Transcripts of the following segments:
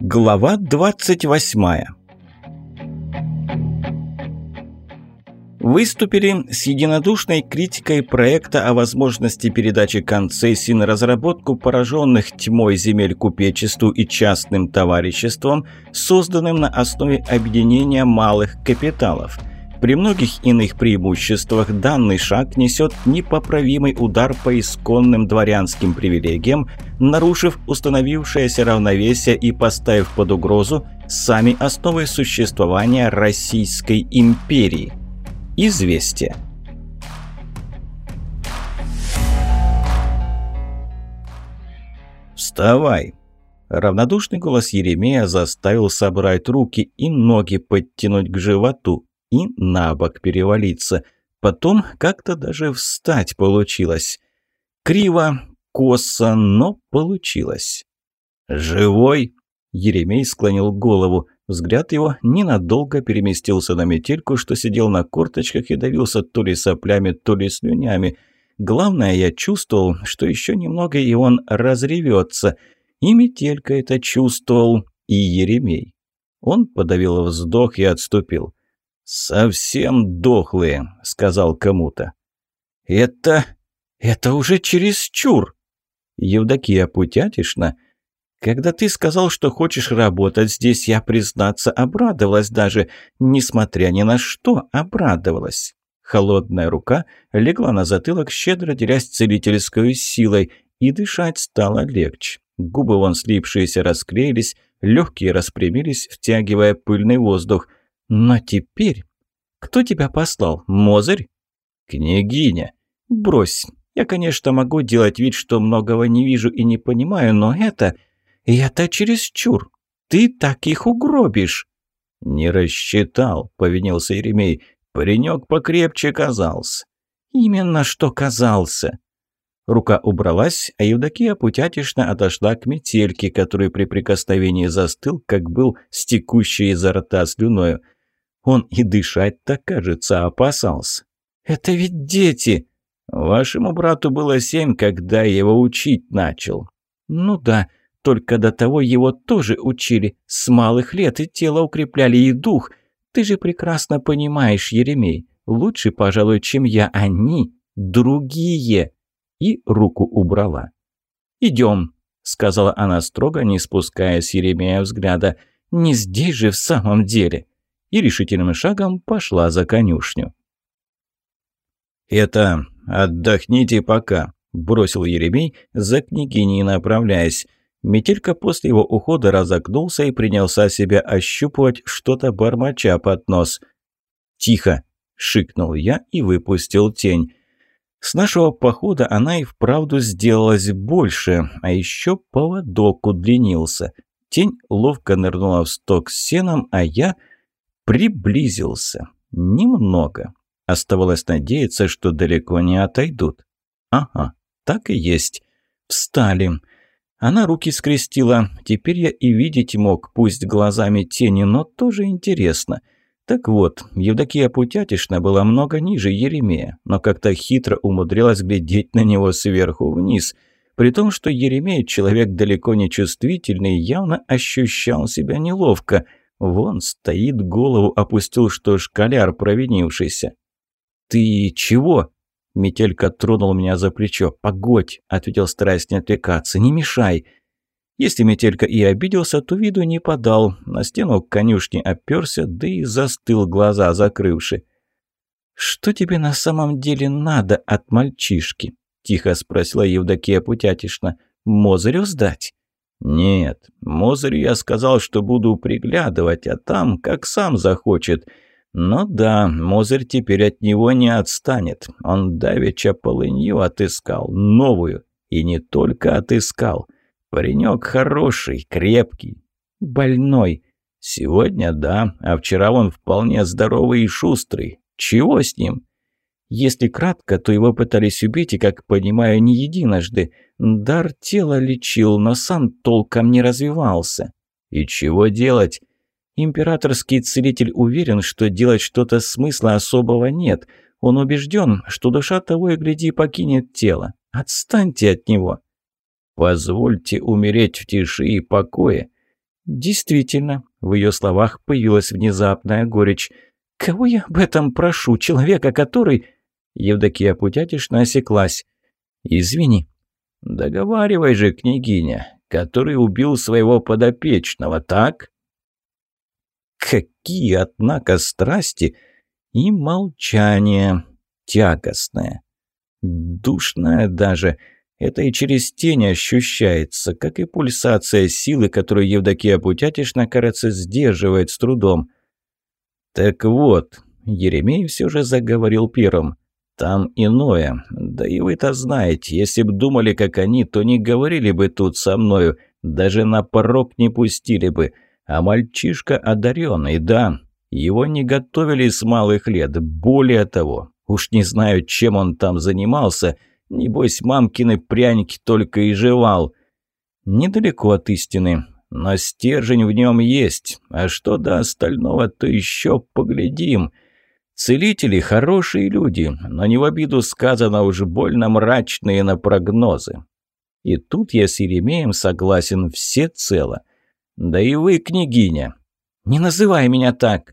Глава 28 Выступили с единодушной критикой проекта о возможности передачи концессий на разработку пораженных тьмой земель купечеству и частным товариществом, созданным на основе объединения малых капиталов – при многих иных преимуществах данный шаг несет непоправимый удар по исконным дворянским привилегиям, нарушив установившееся равновесие и поставив под угрозу сами основы существования Российской империи. Известие. «Вставай!» Равнодушный голос Еремея заставил собрать руки и ноги подтянуть к животу, и на бок перевалиться. Потом как-то даже встать получилось. Криво, косо, но получилось. «Живой?» Еремей склонил голову. Взгляд его ненадолго переместился на метельку, что сидел на корточках и давился то ли соплями, то ли слюнями. Главное, я чувствовал, что еще немного и он разревется. И метелька это чувствовал, и Еремей. Он подавил вздох и отступил. «Совсем дохлые», — сказал кому-то. «Это... это уже чересчур!» Евдокия Путятишна, когда ты сказал, что хочешь работать здесь, я, признаться, обрадовалась даже, несмотря ни на что, обрадовалась. Холодная рука легла на затылок, щедро делясь целительской силой, и дышать стало легче. Губы вон слипшиеся расклеились, легкие распрямились, втягивая пыльный воздух. Но теперь... Кто тебя послал? Мозырь? Княгиня. Брось. Я, конечно, могу делать вид, что многого не вижу и не понимаю, но это... Это чересчур. Ты так их угробишь. Не рассчитал, повинился Еремей. Паренек покрепче казался. Именно что казался. Рука убралась, а Евдокия путятишно отошла к метельке, который при прикосновении застыл, как был стекущий изо рта слюною. Он и дышать-то, кажется, опасался. «Это ведь дети!» «Вашему брату было семь, когда я его учить начал». «Ну да, только до того его тоже учили. С малых лет и тело укрепляли, и дух. Ты же прекрасно понимаешь, Еремей. Лучше, пожалуй, чем я, они другие». И руку убрала. «Идем», — сказала она строго, не спуская с Еремея взгляда. «Не здесь же в самом деле» и решительным шагом пошла за конюшню. «Это отдохните пока», – бросил Еремей, за княгиней направляясь. Метелька после его ухода разогнулся и принялся себя ощупывать что-то бормоча под нос. «Тихо!» – шикнул я и выпустил тень. С нашего похода она и вправду сделалась больше, а еще поводок удлинился. Тень ловко нырнула в сток с сеном, а я – Приблизился. Немного. Оставалось надеяться, что далеко не отойдут. Ага, так и есть. Встали. Она руки скрестила. Теперь я и видеть мог, пусть глазами тени, но тоже интересно. Так вот, Евдокия Путятишна была много ниже Еремея, но как-то хитро умудрилась глядеть на него сверху вниз. При том, что Еремей, человек далеко не чувствительный, явно ощущал себя неловко – Вон стоит, голову опустил, что шкаляр провинившийся. «Ты чего?» Метелька тронул меня за плечо. «Погодь!» – ответил, стараясь не отвлекаться. «Не мешай!» Если Метелька и обиделся, то виду не подал. На стену конюшни оперся, да и застыл, глаза закрывши. «Что тебе на самом деле надо от мальчишки?» – тихо спросила Евдокия Путятишна. «Мозырю сдать?» «Нет, Мозырю я сказал, что буду приглядывать, а там, как сам захочет. Но да, Мозырь теперь от него не отстанет. Он давеча полынью отыскал, новую, и не только отыскал. Паренек хороший, крепкий, больной. Сегодня да, а вчера он вполне здоровый и шустрый. Чего с ним?» Если кратко, то его пытались убить, и, как понимаю, не единожды. Дар тела лечил, но сам толком не развивался. И чего делать? Императорский целитель уверен, что делать что-то смысла особого нет. Он убежден, что душа того и гляди покинет тело. Отстаньте от него. Позвольте умереть в тиши и покое». Действительно, в ее словах появилась внезапная горечь. «Кого я об этом прошу? Человека, который...» Евдокия Путятишна осеклась. «Извини». «Договаривай же, княгиня, который убил своего подопечного, так?» Какие, однако, страсти и молчание тягостное. Душное даже. Это и через тень ощущается, как и пульсация силы, которую Евдокия Путятишна, кажется, сдерживает с трудом. «Так вот», — Еремей все же заговорил первым, — «там иное. Да и вы-то знаете, если б думали, как они, то не говорили бы тут со мною, даже на порог не пустили бы. А мальчишка одаренный, да, его не готовили с малых лет. Более того, уж не знаю, чем он там занимался, небось мамкины пряники только и жевал. Недалеко от истины, но стержень в нем есть, а что до остального, то еще поглядим». Целители – хорошие люди, но не в обиду сказано уж больно мрачные на прогнозы. И тут я с Еремеем согласен всецело. Да и вы, княгиня. Не называй меня так.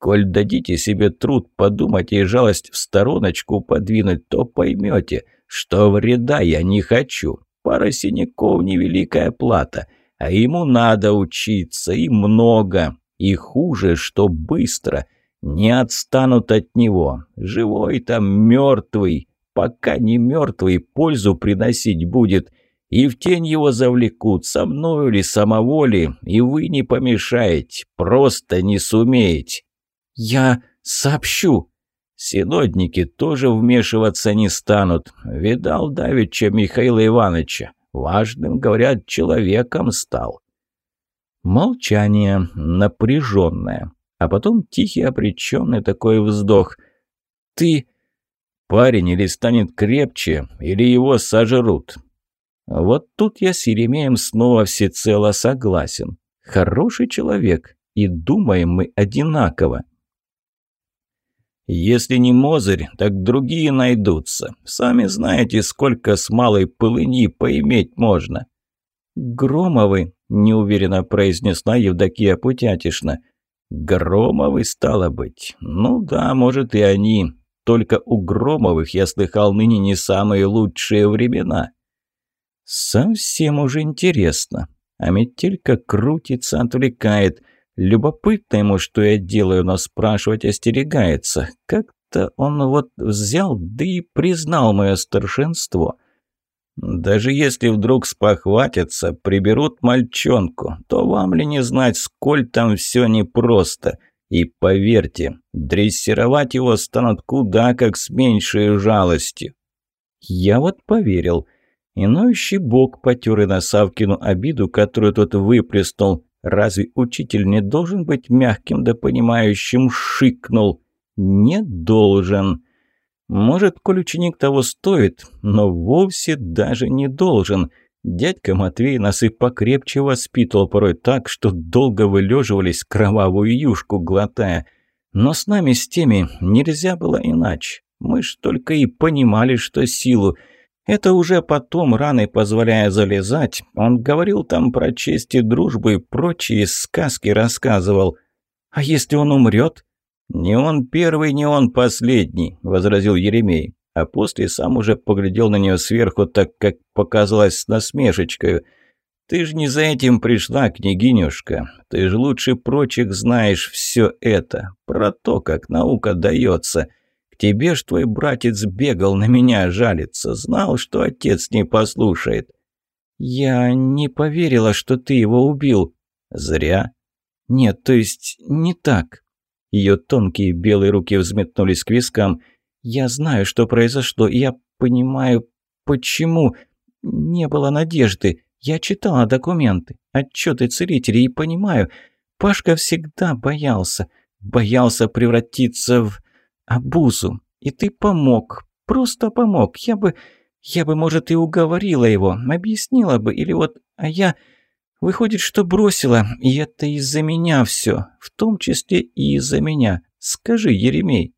Коль дадите себе труд подумать и жалость в стороночку подвинуть, то поймете, что вреда я не хочу. Пара синяков – невеликая плата, а ему надо учиться, и много, и хуже, что быстро. Не отстанут от него. Живой там, мертвый. Пока не мертвый, пользу приносить будет – и в тень его завлекут, со мною ли, самого ли, и вы не помешаете, просто не сумеете. Я сообщу. Синодники тоже вмешиваться не станут. Видал давеча Михаила Ивановича. Важным, говорят, человеком стал. Молчание напряженное, а потом тихий обреченный такой вздох. «Ты...» «Парень или станет крепче, или его сожрут. Вот тут я с Еремеем снова всецело согласен. Хороший человек, и думаем мы одинаково. Если не Мозырь, так другие найдутся. Сами знаете, сколько с малой пылыни поиметь можно. Громовы, неуверенно произнесла Евдокия Путятишна. Громовы, стало быть. Ну да, может и они. Только у Громовых, я слыхал, ныне не самые лучшие времена. Совсем уже интересно. А метелька крутится, отвлекает. Любопытно ему, что я делаю, но спрашивать остерегается. Как-то он вот взял, да и признал мое старшинство. Даже если вдруг спохватятся, приберут мальчонку, то вам ли не знать, сколь там все непросто. И поверьте, дрессировать его станут куда как с меньшей жалостью. Я вот поверил – и ноющий бок потер и на Савкину обиду, которую тот выплеснул. Разве учитель не должен быть мягким да понимающим? Шикнул. Не должен. Может, коль ученик того стоит, но вовсе даже не должен. Дядька Матвей нас и покрепче воспитывал порой так, что долго вылеживались, кровавую юшку глотая. Но с нами, с теми, нельзя было иначе. Мы ж только и понимали, что силу – это уже потом, раны позволяя залезать, он говорил там про честь и дружбу и прочие сказки рассказывал. «А если он умрет?» «Не он первый, не он последний», — возразил Еремей. А после сам уже поглядел на нее сверху, так как показалось с насмешечкой. «Ты ж не за этим пришла, княгинюшка. Ты ж лучше прочих знаешь все это, про то, как наука дается тебе ж твой братец бегал на меня жалиться, знал, что отец не послушает». «Я не поверила, что ты его убил». «Зря». «Нет, то есть не так». Ее тонкие белые руки взметнулись к вискам. «Я знаю, что произошло, и я понимаю, почему. Не было надежды. Я читала документы, отчеты целителей и понимаю, Пашка всегда боялся. Боялся превратиться в обузу. И ты помог, просто помог. Я бы, я бы, может, и уговорила его, объяснила бы, или вот, а я... Выходит, что бросила, и это из-за меня все, в том числе и из-за меня. Скажи, Еремей.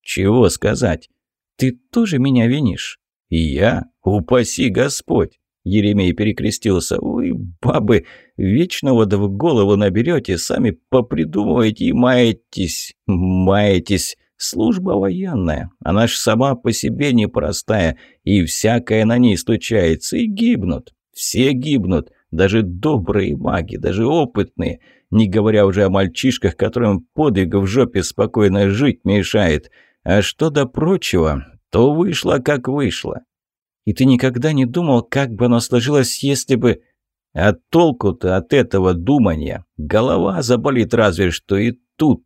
Чего сказать? Ты тоже меня винишь? Я? Упаси Господь. Еремей перекрестился. «Вы, бабы, вечно вот в голову наберете, сами попридумываете и маетесь, маетесь. Служба военная, она ж сама по себе непростая, и всякое на ней стучается, и гибнут. Все гибнут, даже добрые маги, даже опытные, не говоря уже о мальчишках, которым подвиг в жопе спокойно жить мешает. А что до прочего, то вышло как вышло. И ты никогда не думал, как бы оно сложилось, если бы... А толку-то от этого думания? Голова заболит разве что и тут.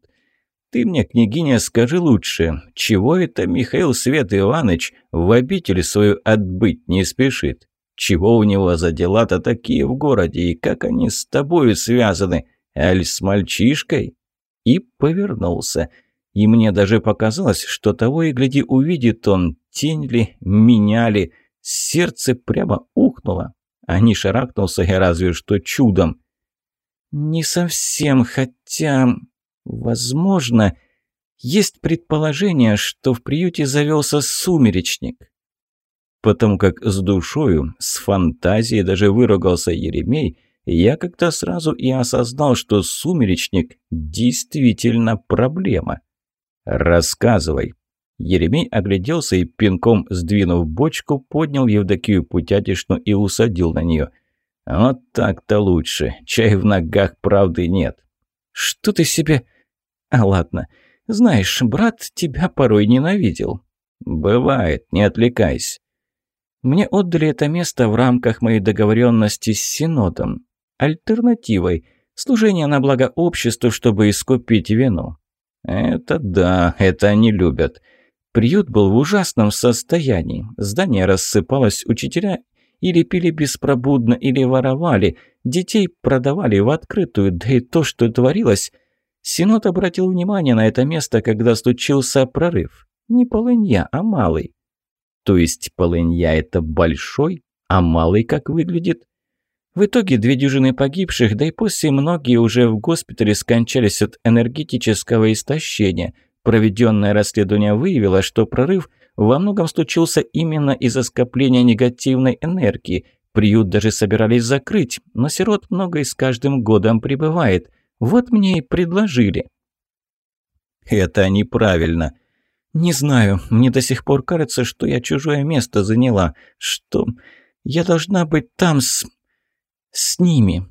Ты мне, княгиня, скажи лучше, чего это Михаил Свет Иванович в обитель свою отбыть не спешит? Чего у него за дела-то такие в городе, и как они с тобою связаны? Аль с мальчишкой?» И повернулся. И мне даже показалось, что того и гляди увидит он, тень ли, меня. Сердце прямо ухнуло. А не шарахнулся я разве что чудом. «Не совсем, хотя...» Возможно, есть предположение, что в приюте завелся сумеречник. Потому как с душою, с фантазией даже выругался Еремей, я как-то сразу и осознал, что сумеречник действительно проблема. «Рассказывай». Еремей огляделся и, пинком сдвинув бочку, поднял Евдокию Путятишну и усадил на нее. «Вот так-то лучше. Чай в ногах правды нет». «Что ты себе...» А ладно. Знаешь, брат тебя порой ненавидел. Бывает, не отвлекайся. Мне отдали это место в рамках моей договоренности с Синодом. Альтернативой. Служение на благо обществу, чтобы искупить вину. Это да, это они любят. Приют был в ужасном состоянии. Здание рассыпалось, учителя или пили беспробудно, или воровали. Детей продавали в открытую, да и то, что творилось... Синод обратил внимание на это место, когда случился прорыв. Не полынья, а малый. То есть полынья – это большой, а малый как выглядит? В итоге две дюжины погибших, да и после многие уже в госпитале скончались от энергетического истощения. Проведенное расследование выявило, что прорыв во многом случился именно из-за скопления негативной энергии. Приют даже собирались закрыть, но сирот много и с каждым годом прибывает. Вот мне и предложили». «Это неправильно». «Не знаю, мне до сих пор кажется, что я чужое место заняла, что я должна быть там с... с ними».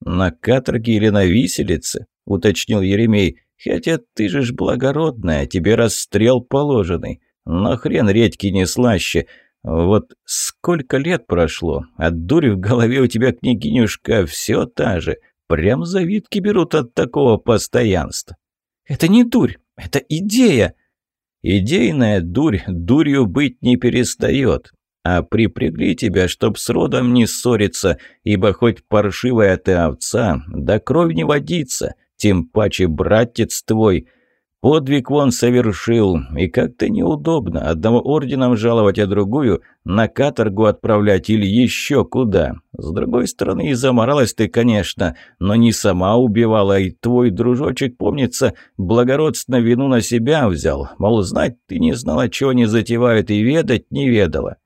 «На каторге или на виселице?» – уточнил Еремей. «Хотя ты же ж благородная, тебе расстрел положенный. Но хрен редьки не слаще. Вот сколько лет прошло, а дурь в голове у тебя, княгинюшка, все та же. Прям завидки берут от такого постоянства. Это не дурь, это идея. Идейная дурь дурью быть не перестает. А припрягли тебя, чтоб с родом не ссориться, ибо хоть паршивая ты овца, да кровь не водится, тем паче братец твой — Подвиг он совершил, и как-то неудобно одного орденом жаловать, а другую на каторгу отправлять или еще куда. С другой стороны, и заморалась ты, конечно, но не сама убивала, и твой дружочек, помнится, благородственно вину на себя взял. Мол, знать ты не знала, чего они затевают, и ведать не ведала.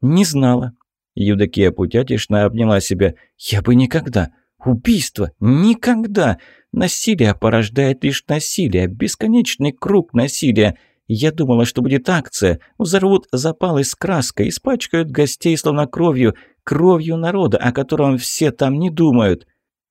«Не знала». Евдокия Путятишна обняла себя. «Я бы никогда. Убийство. Никогда. Насилие порождает лишь насилие, бесконечный круг насилия. Я думала, что будет акция. Взорвут запалы с краской, испачкают гостей словно кровью, кровью народа, о котором все там не думают.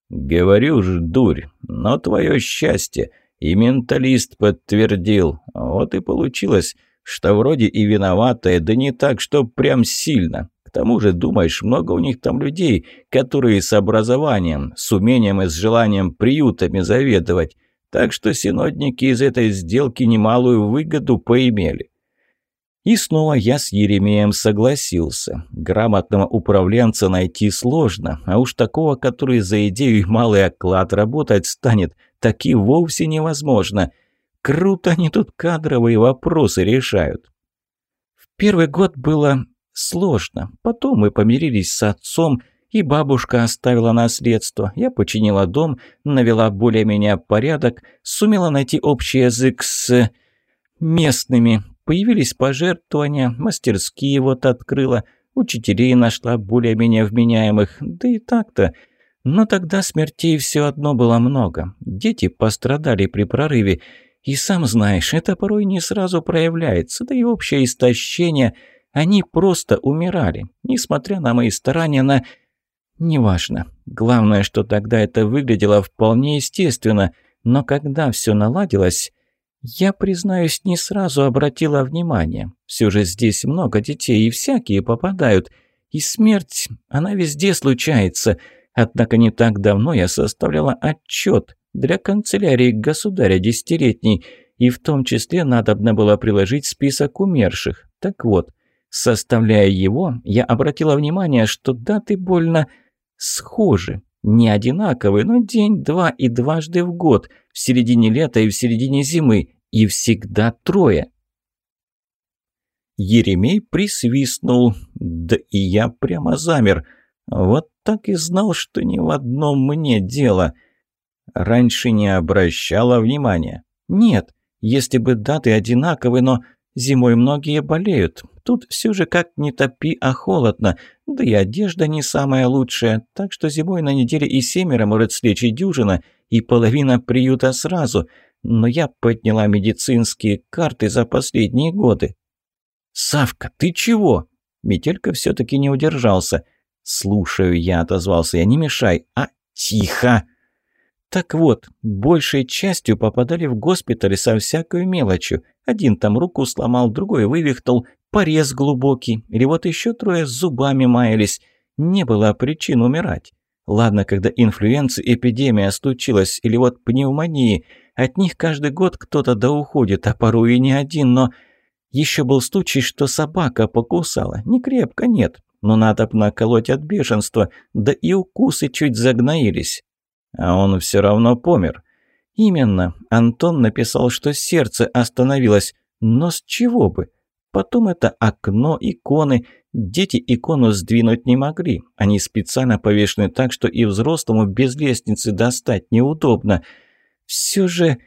Говорю ж, дурь, но твое счастье. И менталист подтвердил. Вот и получилось, что вроде и виноватая, да не так, что прям сильно. К тому же, думаешь, много у них там людей, которые с образованием, с умением и с желанием приютами заведовать. Так что синодники из этой сделки немалую выгоду поимели. И снова я с Еремеем согласился. Грамотного управленца найти сложно, а уж такого, который за идею и малый оклад работать станет, так и вовсе невозможно. Круто они тут кадровые вопросы решают. В первый год было Сложно. Потом мы помирились с отцом, и бабушка оставила наследство. Я починила дом, навела более-менее порядок, сумела найти общий язык с... местными. Появились пожертвования, мастерские вот открыла. учителей нашла более-менее вменяемых, да и так-то. Но тогда смертей все одно было много. Дети пострадали при прорыве. И сам знаешь, это порой не сразу проявляется, да и общее истощение. Они просто умирали, несмотря на мои старания на... Неважно. Главное, что тогда это выглядело вполне естественно. Но когда все наладилось, я, признаюсь, не сразу обратила внимание. Все же здесь много детей, и всякие попадают. И смерть, она везде случается. Однако не так давно я составляла отчет для канцелярии государя десятилетней, и в том числе надобно было приложить список умерших. Так вот, составляя его, я обратила внимание, что даты больно схожи. Не одинаковые, но день-два и дважды в год, в середине лета и в середине зимы, и всегда трое. Еремей присвистнул, да и я прямо замер. Вот так и знал, что ни в одном мне дело. Раньше не обращала внимания. Нет, если бы даты одинаковые, но зимой многие болеют. Тут все же как не топи, а холодно. Да и одежда не самая лучшая, так что зимой на неделе и семеро может слечь и дюжина, и половина приюта сразу. Но я подняла медицинские карты за последние годы. «Савка, ты чего?» Метелька все-таки не удержался. «Слушаю я», — отозвался я, — «не мешай». «А, тихо!» Так вот, большей частью попадали в госпиталь со всякой мелочью. Один там руку сломал, другой вывихнул, порез глубокий, или вот еще трое зубами маялись. Не было причин умирать. Ладно, когда инфлюенция эпидемия случилась, или вот пневмонии, от них каждый год кто-то да уходит, а порой и не один, но... Еще был случай, что собака покусала. Не крепко, нет, но надо б наколоть от бешенства, да и укусы чуть загноились. А он все равно помер. Именно. Антон написал, что сердце остановилось. Но с чего бы? Потом это окно, иконы. Дети икону сдвинуть не могли. Они специально повешены так, что и взрослому без лестницы достать неудобно. Все же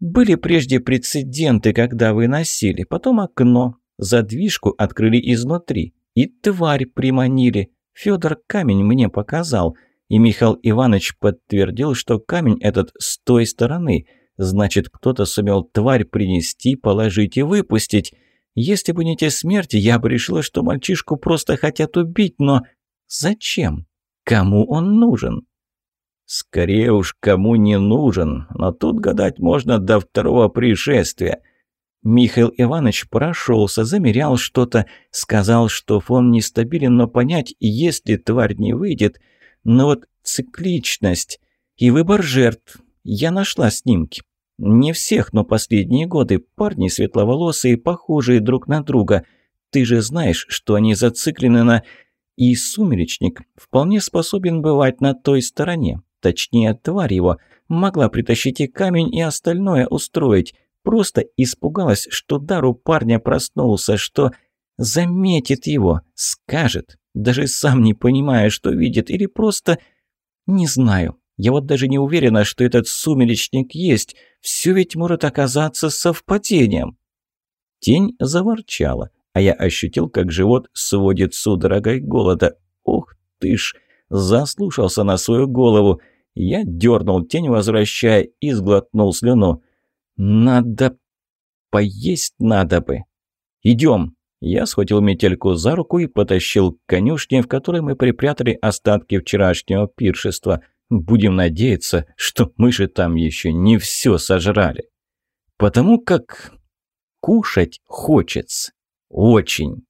были прежде прецеденты, когда выносили. Потом окно. Задвижку открыли изнутри. И тварь приманили. Федор камень мне показал. И Михаил Иванович подтвердил, что камень этот с той стороны. Значит, кто-то сумел тварь принести, положить и выпустить. Если бы не те смерти, я бы решила, что мальчишку просто хотят убить, но зачем? Кому он нужен? Скорее уж, кому не нужен, но тут гадать можно до второго пришествия. Михаил Иванович прошелся, замерял что-то, сказал, что фон нестабилен, но понять, если тварь не выйдет. Но вот цикличность и выбор жертв. Я нашла снимки. Не всех, но последние годы парни светловолосые, похожие друг на друга. Ты же знаешь, что они зациклены на... И сумеречник вполне способен бывать на той стороне. Точнее, тварь его могла притащить и камень, и остальное устроить. Просто испугалась, что дар у парня проснулся, что заметит его, скажет, даже сам не понимая, что видит, или просто... Не знаю. Я вот даже не уверена, что этот сумеречник есть. Все ведь может оказаться совпадением. Тень заворчала, а я ощутил, как живот сводит судорогой голода. Ух ты ж! Заслушался на свою голову. Я дернул тень, возвращая, и сглотнул слюну. «Надо... поесть надо бы. Идем!» Я схватил метельку за руку и потащил к конюшне, в которой мы припрятали остатки вчерашнего пиршества. Будем надеяться, что мыши там еще не все сожрали. Потому как кушать хочется. Очень.